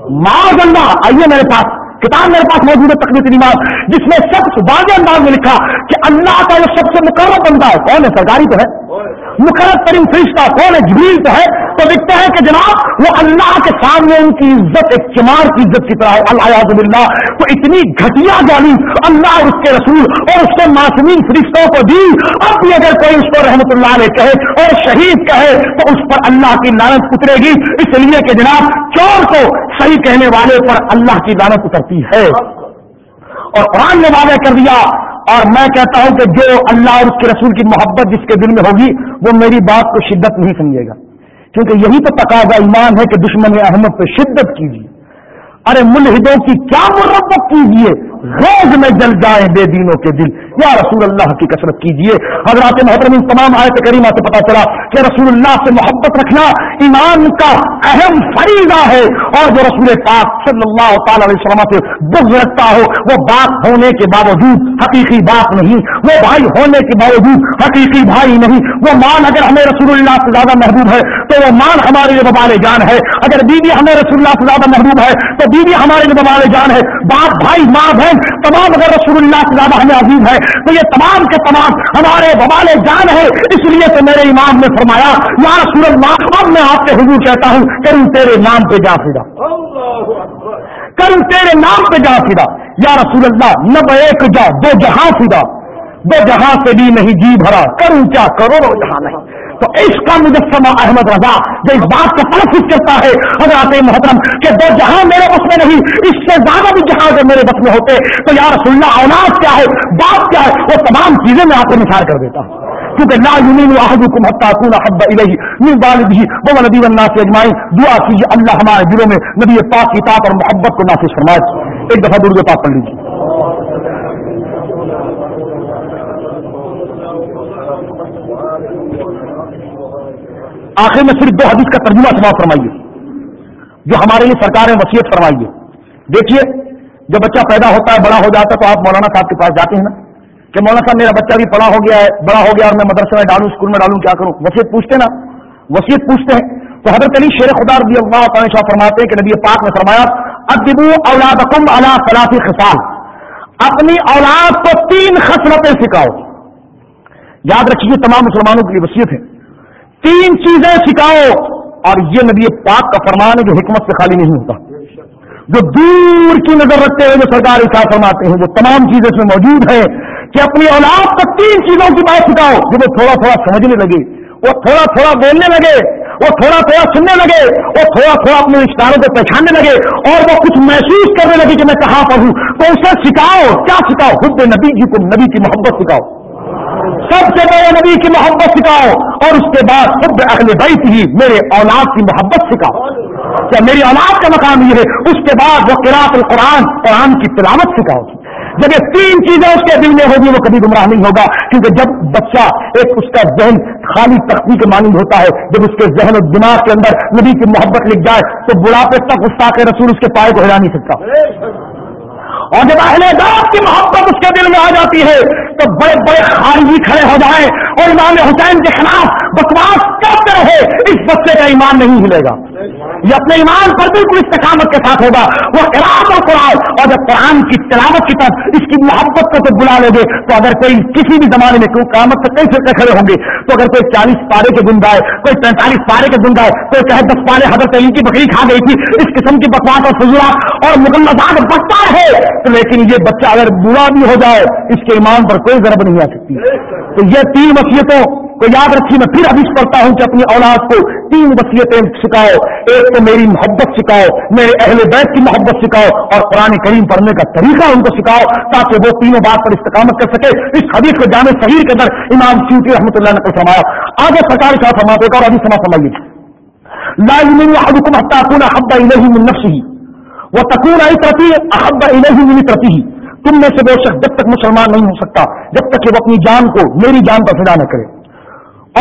معاذ اللہ آئیے میرے پاس، کتاب میرے پاس موجود ہے تقریب نماز، جس میں سب واضح انداز میں لکھا کہ اللہ کا جو سب سے مقرر بندہ ہے، کون ہے؟ سرکاری تو ہے۔ مقرر ترین فرشتہ کون ہے؟ جبریل تو ہے۔ تو لکھتا ہے کہ جناب، وہ اللہ کے سامنے ان کی عزت، ایک چمار کی عزت کی طرح ہے۔ اللہ اللہ تو اتنی گھٹیا گالی اللہ اور اس کے رسول اور اس کے معصومین فرشتوں کو دی۔ اب بھی اگر کوئی اس کو رحمت اللہ علیہ کہے اور شہید کہے، تو اس پر اللہ کی لانت اترے گی۔ اس لیے کہ جناب، چور کو صحیح کہنے والے پر اللہ کی لانت اترتی ہے۔ اور قرآن نے واضح کر دیا اور میں کہتا ہوں کہ جو اللہ اور اس کے رسول کی محبت جس کے دل میں ہوگی، وہ میری بات کو شدت نہیں سمجھے گا۔ کیونکہ یہی تو تقاضا ایمان ہے کہ دشمن احمد پہ شدت کیجیے۔ ارے ملحدوں کی کیا مرمت کیجیے؟ روز میں جل جائیں بے دینوں کے دل۔ یا رسول اللہ کی کثرت کیجیے۔ حضرات محترم ان تمام آیت کریمہ سے پتا چلا کہ رسول اللہ سے محبت رکھنا ایمان کا اہم فریضہ ہے۔ اور جو رسول پاک صلی اللہ تعالی علیہ وسلم سے بغض رکھتا ہو، وہ بات ہونے کے باوجود حقیقی بات نہیں۔ وہ بھائی ہونے کے باوجود حقیقی بھائی نہیں۔ وہ مان اگر ہمیں رسول اللہ سے زیادہ محبوب ہے، تو وہ مان ہمارے لیے ببال جان ہے۔ اگر بیوی ہمیں رسول اللہ سے زیادہ محبوب ہے، تو بیوی ہمارے لیے ببال جان ہے۔ باپ بھائی ماں بہن تمام اگر رسول اللہ سے زیادہ ہمیں عزیز ہے تو یہ تمام کے تمام ہمارے بوال جان ہے اس لیے تو میرے امام نے فرمایا یا رسول اللہ اب میں آپ کے حضور کہتا ہوں کروں تیرے نام پہ جا پھرا کروں تیرے نام پہ جا پھرا یا رسول اللہ نب ایک جا دو جہاں پھرا دو جہاں سے بھی نہیں جی بھرا۔ کروں کیا کرو جہاں نہیں۔ تو اس کا مجسمہ احمد رضا، جو اس بات کا تلفظ کرتا ہے حضرات محترم، کہ دو جہاں میرے بس میں نہیں، اس سے زیادہ بھی جہاں اگر میرے بس میں ہوتے، تو یار سننا اولاد کیا ہے بات کیا ہے، وہ تمام چیزیں میں آپ کو نثار کر دیتا ہوں۔ کیونکہ لا یمین احدکم حتى اكون حب الیہ، من والده و ولدی والناس اجمعین، دعا کیجیے اللہ ہمارے دلوں میں نبی پاک کی اطاعت اور محبت کو نافذ فرمائے۔ ایک دفعہ درود پاک پڑھ لیجیے۔ آخر میں صرف دو حدیث کا ترجمہ سماعت فرمائیے۔ جو ہمارے لیے سرکار نے وصیت فرمائیے دیکھیے، جب بچہ پیدا ہوتا ہے، بڑا ہو جاتا ہے، تو آپ مولانا صاحب کے پاس جاتے ہیں نا۔ کہ مولانا صاحب، میرا بچہ بھی پڑا ہو گیا ہے، بڑا ہو گیا اور میں مدرسے میں ڈالوں، اسکول میں ڈالوں، کیا کروں؟ وصیت پوچھتے نا۔ وصیت پوچھتے ہیں۔ تو حضرت علی شیر خدا رضی اللہ تعالی شاہ فرماتے ہیں کہ نبی پاک نے فرمایا، ادبو اولادکم علی ثلاث خصال اپنی اولاد کو تین خصلتیں سکھاؤ۔ یاد رکھیے، تمام مسلمانوں کے لیے وصیت ہے۔ تین چیزیں سکھاؤ۔ اور یہ نبی پاک کا فرمان ہے جو حکمت سے خالی نہیں ہوتا۔ جو دور کی نظر رکھتے ہوئے جو سرکار اشاع فرماتے ہیں جو تمام چیزیں اس میں موجود ہیں۔ کہ اپنی اولاد کو تین چیزوں کی بات سکھاؤ، جو وہ تھوڑا تھوڑا سمجھنے لگے، وہ تھوڑا تھوڑا بولنے لگے، وہ تھوڑا تھوڑا سننے لگے، وہ تھوڑا تھوڑا اپنے رشتاروں کو پہچاننے لگے، اور وہ کچھ محسوس کرنے لگے کہ میں کہاں پڑھوں تو اسے سکھاؤ، کیا سکھاؤ؟ خود نبی جی کو نبی کی محبت سکھاؤ۔ سب سے بڑے نبی کی محبت سکھاؤ اور اس کے بعد خود اہل بیت ہی میرے اولاد کی محبت سکھاؤ۔ کیا میری اولاد کا مقام یہ ہے؟ اس کے بعد وہ قرآت القرآن، قرآن کی تلاوت سکھاؤ۔ جب یہ تین چیزیں اس کے دل میں ہوگی، وہ کبھی گمراہ نہیں ہوگا۔ کیونکہ جب بچہ ایک اس کا ذہن خالی تختی کے مانند ہوتا ہے، جب اس کے ذہن و دماغ کے اندر نبی کی محبت لکھ جائے، تو بڑھاپے تک اس کے رسول اس کے پائے کو ہلا نہیں سکتا۔ اور جب اہل داد کی محبت اس کے دل میں آ جاتی ہے، تو بڑے بڑے خارجی کھڑے ہو جائیں اور امام حسین کے خلاف بکواس کرتے رہے، اس بچے کا ایمان نہیں ہلے گا۔ یہ اپنے ایمان پر بالکل استقامت کے ساتھ ہوگا۔ وہ قرآن اور قرآن، اور جب قرآن کی تلاوت کی طرف اس کی محبت کو تو بلا لو گے، تو اگر کوئی کسی بھی زمانے میں قیامت سے کئی فرقے کھڑے ہوں گے، تو اگر کوئی چالیس پارے کے گن گائے کوئی پینتالیس پارے کے گن گائے کوئی کہے دس پارے حضرت علی کی بکری کھا گئی تھی، اس قسم کی بکواس اور فضولات اور مکمل بچہ ہے۔ تو لیکن یہ بچہ اگر برا بھی ہو جائے، اس کے ایمان پر کوئی ضرب نہیں آ سکتی۔ تو یہ تین وصیتوں کو یاد رکھیے میں پھر ابھی پڑھتا ہوں کہ اپنی اولاد کو تین وصیتیں سکھاؤ۔ ایک تو میری محبت سکھاؤ، میرے اہل بیت کی محبت سکھاؤ اور قرآن کریم پڑھنے کا طریقہ ان کو سکھاؤ تاکہ وہ تینوں بات پر استقامت کر سکے۔ اس حدیث کو جامع صحیح کے اندر امام سیوتی رحمۃ اللہ نے فرمایا۔ آگے سرکاری صاحب فرماتے اور ابھی سما سمائیے لا يمين احدكم حتى اكون احب اليه من نفسه وتكون عترتي احب اليه من عترته تم میں سے بے شک جب تک مسلمان نہیں ہو سکتا، جب تک کہ وہ اپنی جان کو، میری جان پر فدا نہ کرے۔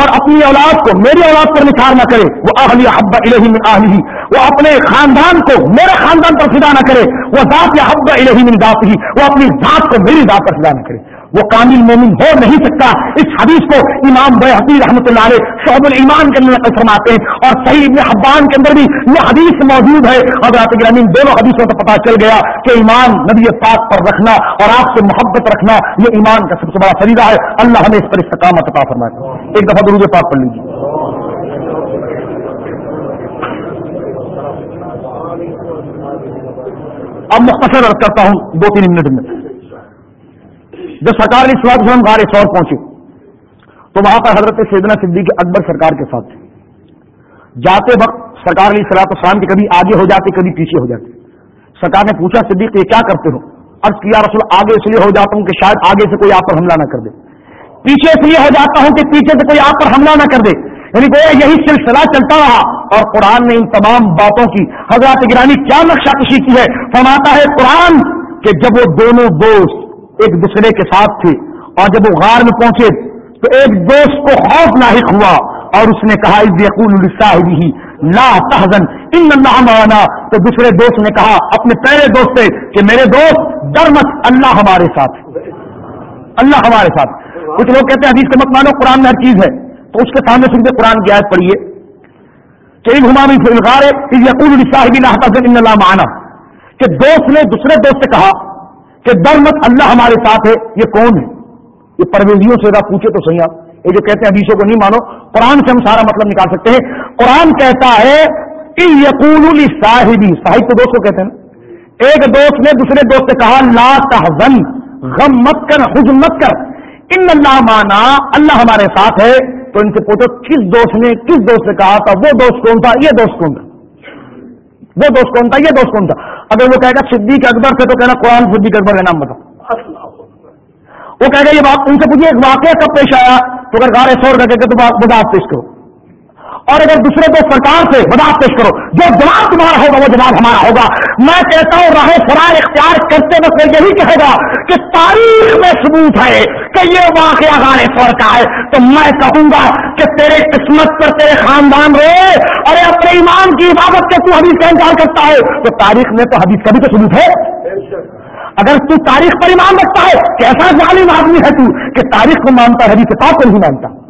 اور اپنی اولاد کو، میری اولاد پر نکھار نہ کرے۔ وہ اہلی حب الہی من اہلی وہ اپنے خاندان کو، میرے خاندان پر فدا نہ کرے۔ وہ ذات یا حب الہی من ذات ہی وہ اپنی ذات کو میری ذات پر فدا نہ کرے۔ وہ کامل مومن ہو نہیں سکتا۔ اس حدیث کو امام بحبی رحمۃ اللہ علیہ شعب المان کے اندر فرماتے ہیں اور صحیح ابن حبان کے اندر بھی یہ حدیث موجود ہے۔ اور آپ گرامین دونوں حدیثوں کا پتا چل گیا کہ ایمان نبی پاک پر رکھنا اور آپ سے محبت رکھنا یہ ایمان کا سب سے بڑا فریدہ ہے۔ اللہ ہمیں اس پر استقامت عطا فرمائے۔ ایک دفعہ درود پاک پڑھ لیجیے اب مختصر کرتا ہوں دو تین منٹ میں۔ جب سرکار علی سلاد وسلم غار سور پہنچے تو وہاں پر حضرت سیدنا صدیق اکبر سرکار کے ساتھ تھے۔ جاتے وقت سرکار علی سلاط اسلام کے کبھی آگے ہو جاتے، کبھی پیچھے ہو جاتے۔ سرکار نے پوچھا، صدیق، یہ کیا کرتے ہو؟ ارض کیا، رسول، آگے اس لیے ہو جاتا ہوں کہ شاید آگے سے کوئی آپ پر حملہ نہ کر دے۔ پیچھے اس لیے ہو جاتا ہوں کہ پیچھے سے کوئی آپ پر حملہ نہ کر دے۔ یعنی گویا یہی سلسلہ چلتا رہا۔ اور قرآن نے ان تمام باتوں کی، حضرات گرانی کیا نقشہ کشی کی ہے؟ فرماتا ہے قرآن کہ جب وہ دونوں دوست ایک دوسرے کے ساتھ تھے اور جب وہ غار میں پہنچے تو ایک دوست کو خوف لاحق ہوا اور اس نے کہا ہی لا تحزن، ان اللہ معنا. تو دوسرے دوست نے کہا، اپنے پہلے دوست سے کہ، میرے دوست، ڈر مت، اللہ ہمارے ساتھ اللہ ہمارے ساتھ کچھ لوگ کہتے ہیں، حدیث کے مت مانو، قرآن میں ہر چیز ہے۔ تو اس کے سامنے سن کے قرآن کی آیت پڑھیے۔ کہ گھما یقول صاحب ان اللہ معنا۔ کہ دوست نے دوسرے دوست سے کہا کہ در مت اللہ ہمارے ساتھ ہے، یہ کون ہے؟ یہ پرویزیوں سے پوچھے تو صحیح آپ۔ یہ جو کہتے ہیں حدیثوں کو نہیں مانو، قرآن سے ہم سارا مطلب نکال سکتے ہیں۔ قرآن کہتا ہے کہ یقول صاحبی صاحب تو دوست کو کہتے ہیں ایک دوست نے دوسرے دوست سے کہا، لا تحزن، غم مت کر، حزن مت کر۔ ان اللہ مانا اللہ ہمارے ساتھ ہے۔ تو ان سے پوچھو، کس دوست نے، کس دوست سے کہا تھا؟ وہ دوست کون تھا؟ یہ دوست کون تھا؟ وہ دوست کون تھا، یہ دوست کون تھا؟ اگر وہ کہے گا صدیق اکبر سے تو کہنا قرآن صدیق اکبر کا نام بتاؤ۔ وہ کہے گا یہ بات ان سے پوچھیے، ایک واقعہ کب پیش آیا؟ تو اگر گارے سور کر کے تو بات پیش کرو۔ اور اگر دوسرے کو سرکار سے وضاحت پیش کرو، جو جواب تمہارا ہوگا، وہ جواب ہمارا ہوگا۔ میں کہتا ہوں، راہ فرار اختیار کرتے وقت یہی کہے گا کہ تاریخ میں ثبوت ہے کہ یہ واقعہ غار فور کا ہے۔ تو میں کہوں گا کہ تیرے قسمت پر تیرے خاندان رہے اور اپنے ایمان کی عبادت کے تو حدیث کا انکار کرتا ہے۔ تو تاریخ میں تو حدیث کا بھی تو ثبوت ہے۔ اگر تو تاریخ پر ایمان رکھتا ہے کیسا ظالم آدمی ہے تو کہ تاریخ کو مانتا ہے، حدیث پاک کو نہیں مانتا۔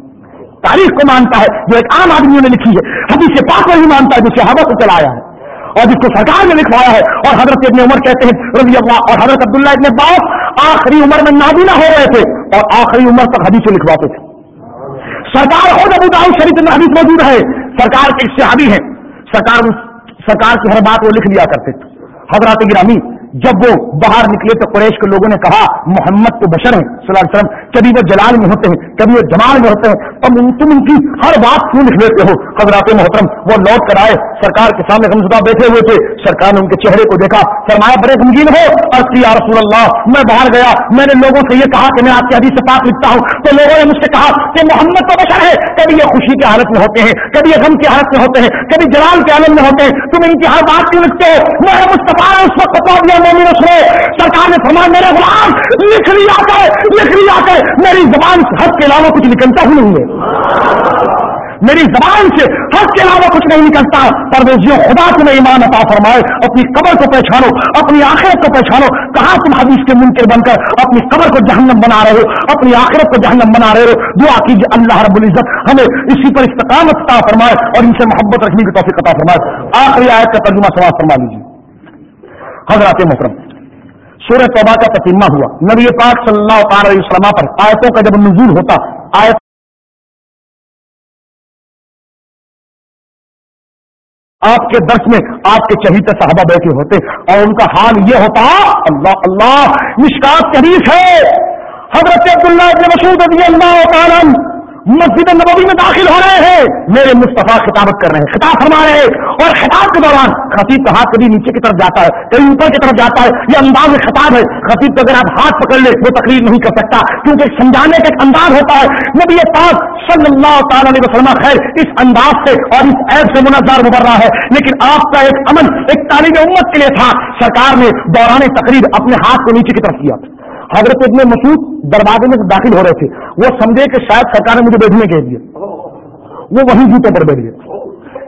تاریخ کو مانتا ہے، جو ایک عام آدمیوں نے لکھی ہے۔ حدیث پاک کو نہیں مانتا ہے، جو صحابہ کو چلایا ہے۔ اور جس کو سرکار نے لکھوایا ہے، اور حضرت ابن عمر کہتے ہیں، رضی اللہ اور حضرت عبداللہ ابن باپ آخری عمر میں نابینا ہو رہے تھے، اور آخری عمر تک حدیث لکھواتے تھے۔ سرکار خود ابو داؤد شریف میں حدیث موجود ہے۔ سرکار کے صحابی ہیں۔ سرکار سرکار کی ہر بات وہ لکھ لیا کرتے تھے۔ حضرات گرامی جب وہ باہر نکلے تو قریش کے لوگوں نے کہا، محمد تو بشر ہیں، صلی اللہ علیہ وسلم، کبھی وہ جلال میں ہوتے ہیں، کبھی وہ جمال میں ہوتے ہیں، تم تم ان کی ہر بات کیوں لکھ لیتے ہو؟ حضرات محترم، وہ لوٹ کر آئے، سرکار کے سامنے غمزدہ بیٹھے ہوئے تھے، سرکار نے ان کے چہرے کو دیکھا، فرمایا، بڑے غمگین ہو اور یا رسول اللہ، میں باہر گیا، میں نے لوگوں سے یہ کہا کہ میں آپ کی حدیث سے پاک لکھتا ہوں، تو لوگوں نے مجھ سے کہا کہ محمد تو بشر ہے کبھی یہ خوشی کی حالت میں ہوتے ہیں، کبھی یہ غم کی حالت میں ہوتے ہیں، کبھی جلال کے عالم میں ہوتے ہیں، تم ان کی ہر بات کیوں لکھتے ہو؟ میں مستفا اس وقت بتا دیا مومن اس میں سرکار نے فرمایا، میرے غلام، لکھ لیا کر لکھ لیا کر میری زبان سے حد کے علاوہ کچھ نکلتا ہی نہیں ہے۔ میری زبان سے حد کے علاوہ کچھ نہیں نکلتا۔ پرویزیوں، خدا تمہیں ایمان عطا فرمائے۔ اپنی قبر کو پہچانو، اپنی آخرت کو پہچانو۔ کہاں تم حدیث کے منکر بن کر اپنی قبر کو جہنم بنا رہے ہو؟ اپنی آخرت کو جہنم بنا رہے ہو؟ دعا کیجیے اللہ رب العزت ہمیں اسی پر استقامت عطا فرمائے اور ان سے محبت رکھنے کی توفیق عطا فرمائے۔ آخری آیت کا ترجمہ سوال فرما لیجیے۔ حضرات محترم، سورہ توبہ کا تتیمہ ہوا۔ نبی پاک صلی اللہ تعالی علیہ وسلم پر آیتوں کا جب نزول ہوتا، آیت آپ کے درس میں آپ کے چہیتے صحابہ بیٹھے ہوتے اور ان کا حال یہ ہوتا، اللہ اللہ، مشکات شریف ہے۔ حضرت عبداللہ ابن مسعود رضی اللہ تعالی مسجد نبوی میں داخل ہو رہے ہیں۔ میرے مصطفیٰ خطابت کر رہے ہیں، خطاب فرما رہے ہیں۔ اور خطاب کے دوران خطیب کا ہاتھ کبھی نیچے کی طرف جاتا ہے، کبھی اوپر کی طرف جاتا ہے۔ یہ انداز خطاب ہے۔ خطیب کو اگر آپ ہاتھ پکڑ لیں، وہ تقریر نہیں کر سکتا۔ کیونکہ سمجھانے کا ایک انداز ہوتا ہے۔ نبی پاک صلی اللہ تعالی علیہ وسلم، خیر، اس انداز سے اور اس ایپ سے منظر ابھر رہا ہے۔ لیکن آپ کا ایک عمل ایک تعلیم امت کے لیے تھا۔ سرکار نے دوران تقریر اپنے ہاتھ کو نیچے کی طرف کیا۔ حضرت ابن مسعود دروازے میں داخل ہو رہے تھے۔ وہ سمجھے کہ شاید سرکار نے مجھے بیٹھنے کے لیے۔ وہ وہی جوتوں پر بیٹھ گئے۔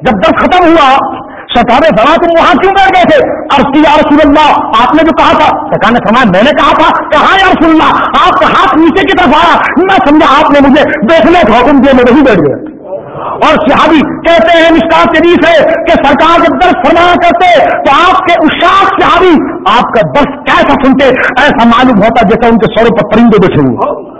جب دس ختم ہوا، سرکار سما تم وہاں کیوں بیٹھ گئے تھے۔ کی یا رسول اللہ، آپ نے جو کہا تھا؟ سرکار نے فرمایا، میں نے کہا تھا کہ ہاں یا رسول اللہ، آپ کا ہاتھ نیچے کی طرف آیا۔ میں سمجھا، آپ نے مجھے بیٹھنے کا حکم دیا، میں وہی بیٹھ گیا۔ اور صحابی کہتے ہیں مشکا شریف ہے کہ سرکار جب درس فرمایا کرتے تو آپ کے اشاق صحابی آپ کا درس کیسا سنتے؟ ایسا معلوم ہوتا جیسا ان کے سوروں پر پرندے بیٹھے ہوئے۔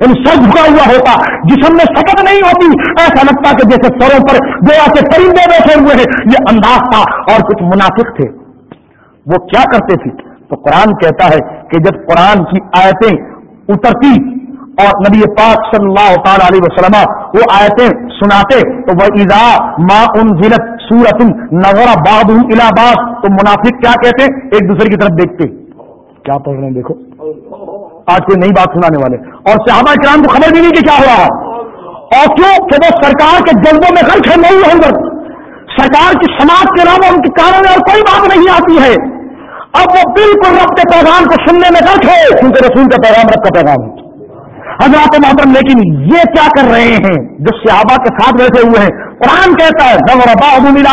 یعنی سر جھکا ہوا ہوتا، جسم میں سکت نہیں ہوتی۔ ایسا لگتا کہ جیسے سروں پر گویا کے پرندے بیٹھے ہوئے ہیں۔ یہ انداز تھا اور کچھ منافق تھے۔ وہ کیا کرتے تھے؟ تو قرآن کہتا ہے کہ جب قرآن کی آیتیں اترتی اور نبی پاک صلی اللہ تعالی علیہ وسلم وہ آیتیں سناتے تو وہ ایزا ما ان ضلع سورت نظر باد الہباد تو منافق کیا کہتے ایک دوسرے کی طرف دیکھتے کیا پڑھ رہے ہیں؟ دیکھو۔ آج کوئی نئی بات سنانے والے۔ اور صحابہ کرام کو خبر بھی نہیں کہ کیا ہوا اور کیوں کہ وہ سرکار کے جلدوں میں غرق ہے نہیں ہوں گے سرکار کی سماج کے علاوہ ان کے کانوں میں اور کوئی بات نہیں آتی ہے۔ اب وہ بالکل رب کے پیغام کو سننے میں رکھے کیونکہ رسول کا پیغام رب کا پیغام ہے۔ حضرات محترم، لیکن یہ کیا کر رہے ہیں؟ جو صحابہ کے ساتھ بیٹھے ہوئے ہیں، قرآن کہتا ہے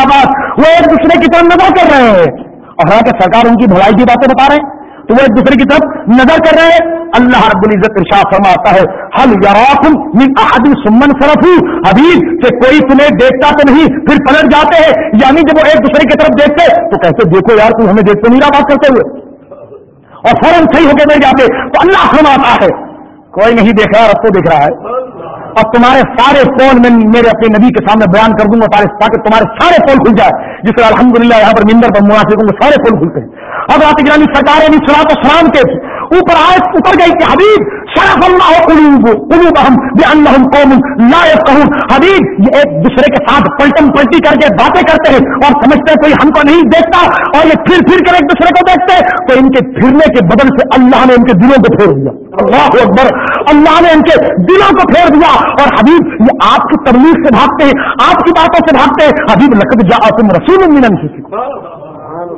آباد وہ ایک دوسرے کی طرف نظر کر رہے ہیں۔ اور حالانکہ سرکار ان کی بھلائی کی باتیں بتا رہے ہیں۔ تو وہ ایک دوسرے کی طرف نظر کر رہے ہیں۔ اللہ رب العزت ارشاد فرماتا ہے حل یاراکم من احد سمن فرفو حبیب، کہ کوئی تمہیں دیکھتا تو نہیں، پھر پلٹ جاتے ہیں۔ یعنی جب وہ ایک دوسرے کی طرف دیکھتے، تو کہتے، دیکھو یار تم ہمیں دیکھتے نہیں بات کرتے ہوئے۔ اور فوراً صحیح ہو کے بیٹھ جاتے۔ تو اللہ فرماتا ہے کوئی نہیں دیکھ رہا، رب کو دیکھ رہا ہے۔ اور تمہارے سارے پول میں میرے اپنے نبی کے سامنے بیان کر دوں گا، تاکہ تمہارے سارے پول کھل جائے۔ جس طرح الحمد للہ یہاں پر مندر پر مناسب ہوں گے سارے پول کھلتے ہیں۔ اب آپ گرانی سرکار علی سلاط سلام کے اوپر آئے اتر گئی کہ حبیب، شرف اللہ قلوب قلوب ہم بے قوم لا کہوں حبیب، یہ ایک دوسرے کے ساتھ پلٹم پلٹی کر کے باتیں کرتے ہیں اور سمجھتے ہیں کوئی ہم کو نہیں دیکھتا اور یہ پھر پھر کر ایک دوسرے کو دیکھتے ہیں۔ تو ان کے پھرنے کے بدل سے اللہ نے ان کے دلوں کو پھیر دیا۔ اللہ اکبر۔ اللہ نے ان کے دلوں کو پھیر دیا۔ اور حبیب، یہ آپ کی تبلیغ سے بھاگتے ہیں، آپ کی باتوں سے بھاگتے ہیں۔ حبیب لقب جا تم رسول من انفسکم۔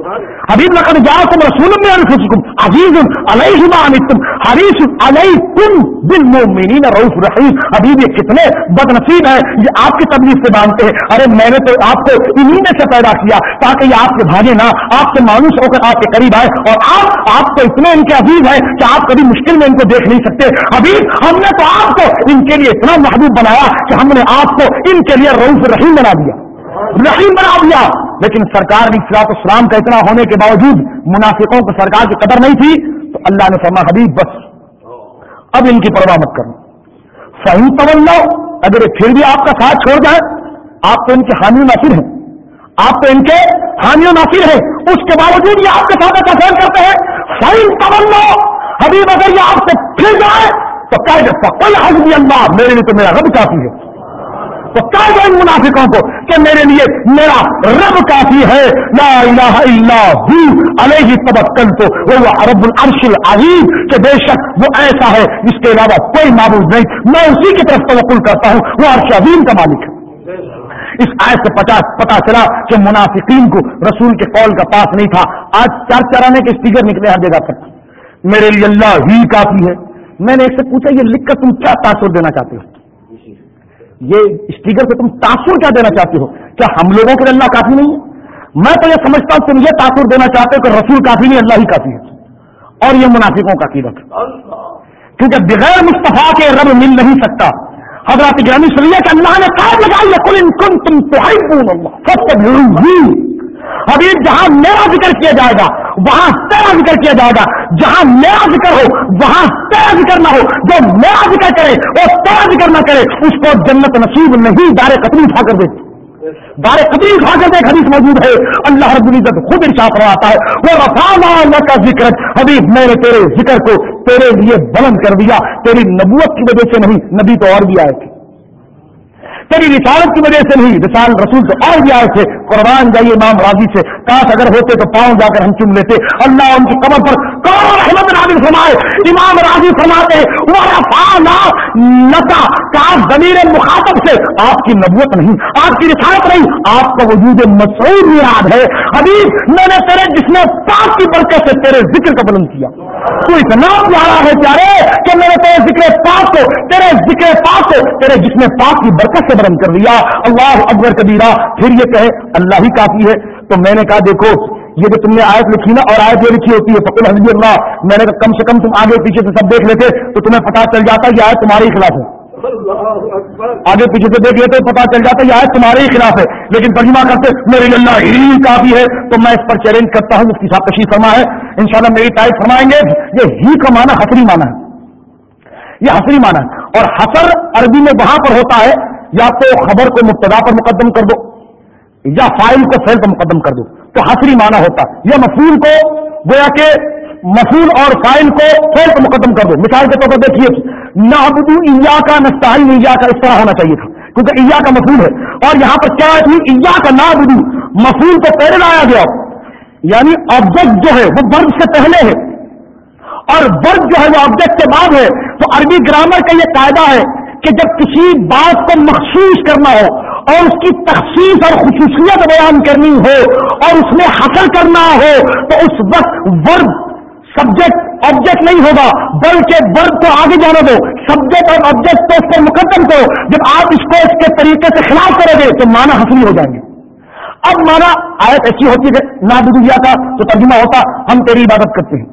حبیب لقد جاءكم رسول من انفسكم عزيز عليه ما عنتم حريص عليكم بالمؤمنين رؤوف رحيم حبیب، یہ کتنے بد نصیب ہیں، یہ آپ کی تبلیغ سے مانتے ہیں۔ ارے میں نے تو آپ کو انہی میں سے پیدا کیا تاکہ یہ آپ کے بھاگے نہ، آپ سے مانوس ہو کر آپ کے قریب آئے اور آپ آپ کو اتنے ان کے عزیز ہیں کہ آپ کبھی مشکل میں ان کو دیکھ نہیں سکتے۔ حبیب، ہم نے تو آپ کو ان کے لیے اتنا محبوب بنایا کہ ہم نے آپ کو ان کے لیے رؤوف رحیم بنا دیا۔ رحیم بنا دیا۔ لیکن سرکار نے اخلاق اسلام کا اتنا ہونے کے باوجود منافقوں کو سرکار کی قدر نہیں تھی، تو اللہ نے فرما حبیب، بس۔ اب ان کی پرواہ مت کرنا صحیح پون لو اگر پھر بھی آپ کا ساتھ چھوڑ جائے، آپ تو ان کے حامی ناصر ہیں۔ آپ تو ان کے حامی ناصر ہیں۔ اس کے باوجود یہ آپ کے ساتھ ایسا فیل کرتے ہیں۔ صحیح پون لو حبیب، اگر یہ آپ سے پھر جائے، تو کہہ کوئی حضبی اللہ، میرے لیے تو میرا رب کافی ہے۔ تو کہہ دو ان منافقوں کو کہ میرے لیے میرا رب کافی ہے، لا الہ الا ہو، علیہ تبکل تو، وہ رب العرش العظیم، کہ بے شک وہ ایسا ہے جس کے علاوہ کوئی معبود نہیں۔ میں اسی کی طرف توقل کرتا ہوں، وہ عرش عظیم کا مالک ہے۔ اس آیت سے پتا پتا چلا کہ منافقین کو رسول کے قول کا پاس نہیں تھا۔ آج چار چرانے کے اسٹیکر نکلے ہر جگہ پر میرے لیے اللہ ہی کافی ہے۔ میں نے ایک سے پوچھا، یہ لکھ کر تم کیا تاثر دینا چاہتے ہو؟ یہ اسٹیکر سے تم تاثر کیا دینا چاہتے ہو؟ کیا ہم لوگوں کے لیے اللہ کافی نہیں ہے؟ میں تو یہ سمجھتا ہوں تم یہ تاثر دینا چاہتے ہو کہ رسول کافی نہیں، اللہ ہی کافی ہے۔ اور یہ منافقوں کا قیمت۔ کیونکہ بغیر مصطفیٰ کے رب مل نہیں سکتا۔ حضرات گرامی سلیہ کہ اللہ نے قائد لگائی ہے کل ان کن تم تو حبیب جہاں میرا ذکر کیا جائے گا، وہاں تیرا ذکر کیا جائے گا۔ جہاں میرا ذکر ہو، وہاں تیرا ذکر نہ ہو۔ جو میرا ذکر کرے، وہ تیرا ذکر نہ کرے، اس کو جنت نصیب نہیں، دار قدم اٹھا کر دے۔ دار قدیم اٹھا کر دے حدیث موجود ہے۔ اللہ رب العزت خود ارشاد رہا ہے، وہ رفا کا ذکر حبیب میں نے تیرے ذکر کو تیرے لیے بلند کر دیا۔ تیری نبوت کی وجہ سے نہیں، نبی تو اور بھی آئے تھے۔ تیری رسالت کی وجہ سے نہیں، رسال رسول سے اور بھی آئے تھے۔ قربان جائیے امام راضی سے۔ کاش اگر ہوتے تو پاؤں جا کر ہم چم لیتے۔ اللہ ان کی قبر پر کون رحمت نازل فرمائے۔ امام راضی فرماتے نتا کاش ضمیر مخاطب سے۔ آپ کی نبوت نہیں، آپ کی رسالت نہیں۔ آپ کا وجود مسعود یاد ہے۔ ابھی میں نے تیرے جس نے پاک کی برکت سے تیرے ذکر کا بلند کیا۔ تو اتنا پیارا ہے پیارے کہ میں نے تیرے ذکر پاک کو، تیرے ذکر پاک کو، تیرے جس نے پاک کی برکت سے بلند کر دیا اللہ اکبر کبیرہ، پھر یہ کہے، اللہ ہی کافی ہے۔ تو میں نے کہا، دیکھو، یہ جو تم نے آیت لکھی نا، اور آیت یہ لکھی ہوتی ہے فکل حضبی اللہ، میں نے کہا، کم سے کم تم آگے پیچھے سے سب دیکھ لیتے تو تمہیں پتا چل جاتا یہ آیت تمہارے خلاف ہے۔ آگے پیچھے سے دیکھ لیتے پتا چل جاتا یہ آیت تمہارے ہی خلاف ہے۔ لیکن ترجمہ کرتے، میرے اللہ ہی کافی ہے۔ تو میں اس پر چیلنج کرتا ہوں، اس کی صاحب تشریف فرما ہے۔ انشاءاللہ میری ٹائپ فرمائیں گے، یہ ہی کا معنی حسری معنی ہے۔ یہ حسری معنی ہے۔ اور حسر عربی میں وہاں پر ہوتا ہے یا تو خبر کو مبتدا پر مقدم کر دو، یا فائل کو فیل پر مقدم کر دو۔ تو حسری معنی ہوتا یا مفول کو، گویا کہ مفول اور فائل کو فیل پر مقدم کر دو۔ مثال کے طور پر دیکھیے نہ ایا کا نستعین ایا کا اس طرح ہونا چاہیے تھا، کیونکہ ایا کا مفول ہے۔ اور یہاں پر کیا تھی ایا کا نا مفول کو پہلے لایا گیا۔ یعنی آبجیکٹ جو ہے، وہ برد سے پہلے ہے۔ اور برد جو ہے، وہ آبجیکٹ کے بعد ہے۔ تو عربی گرامر کا یہ قاعدہ ہے۔ کہ جب کسی بات کو مخصوص کرنا ہو اور اس کی تخصیص اور خصوصیت بیان کرنی ہو اور اس میں حاصل کرنا ہو تو اس وقت ورب سبجیکٹ آبجیکٹ نہیں ہوگا، بلکہ ورب کو آگے جانا دو، سبجیکٹ اور آبجیکٹ کو اس پر مقدم کرو۔ جب آپ اس کو اس کے طریقے سے خلاف کرو گے تو مانا حاصل ہو جائیں گے۔ اب مانا آیت ایسی ہوتی ہے نہ بدیا کا تو ترجمہ ہوتا، ہم تیری عبادت کرتے ہیں۔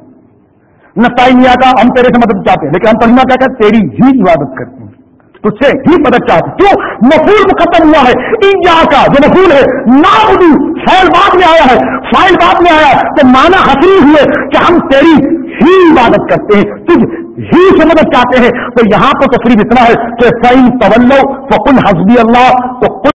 نہ تائمیا کا، ہم تیرے سے مدد چاہتے ہیں، لیکن ہم ترجمہ کیا کہ تیری ہی عبادت کرتے ہیں۔ تجھ سے ہی مدد چاہتے کیوں؟ مفول مقدم ہوا ہے۔ ایجا کا جو مفول ہے نابدو فائل بعد میں آیا ہے۔ فائل بعد میں آیا تو مانا حسری ہوئے کہ ہم تیری ہی عبادت کرتے ہیں، تجھ ہی سے مدد چاہتے ہیں۔ تو یہاں پر تصریف اتنا ہے کہ سعین طول تو کل حسبی اللہ تو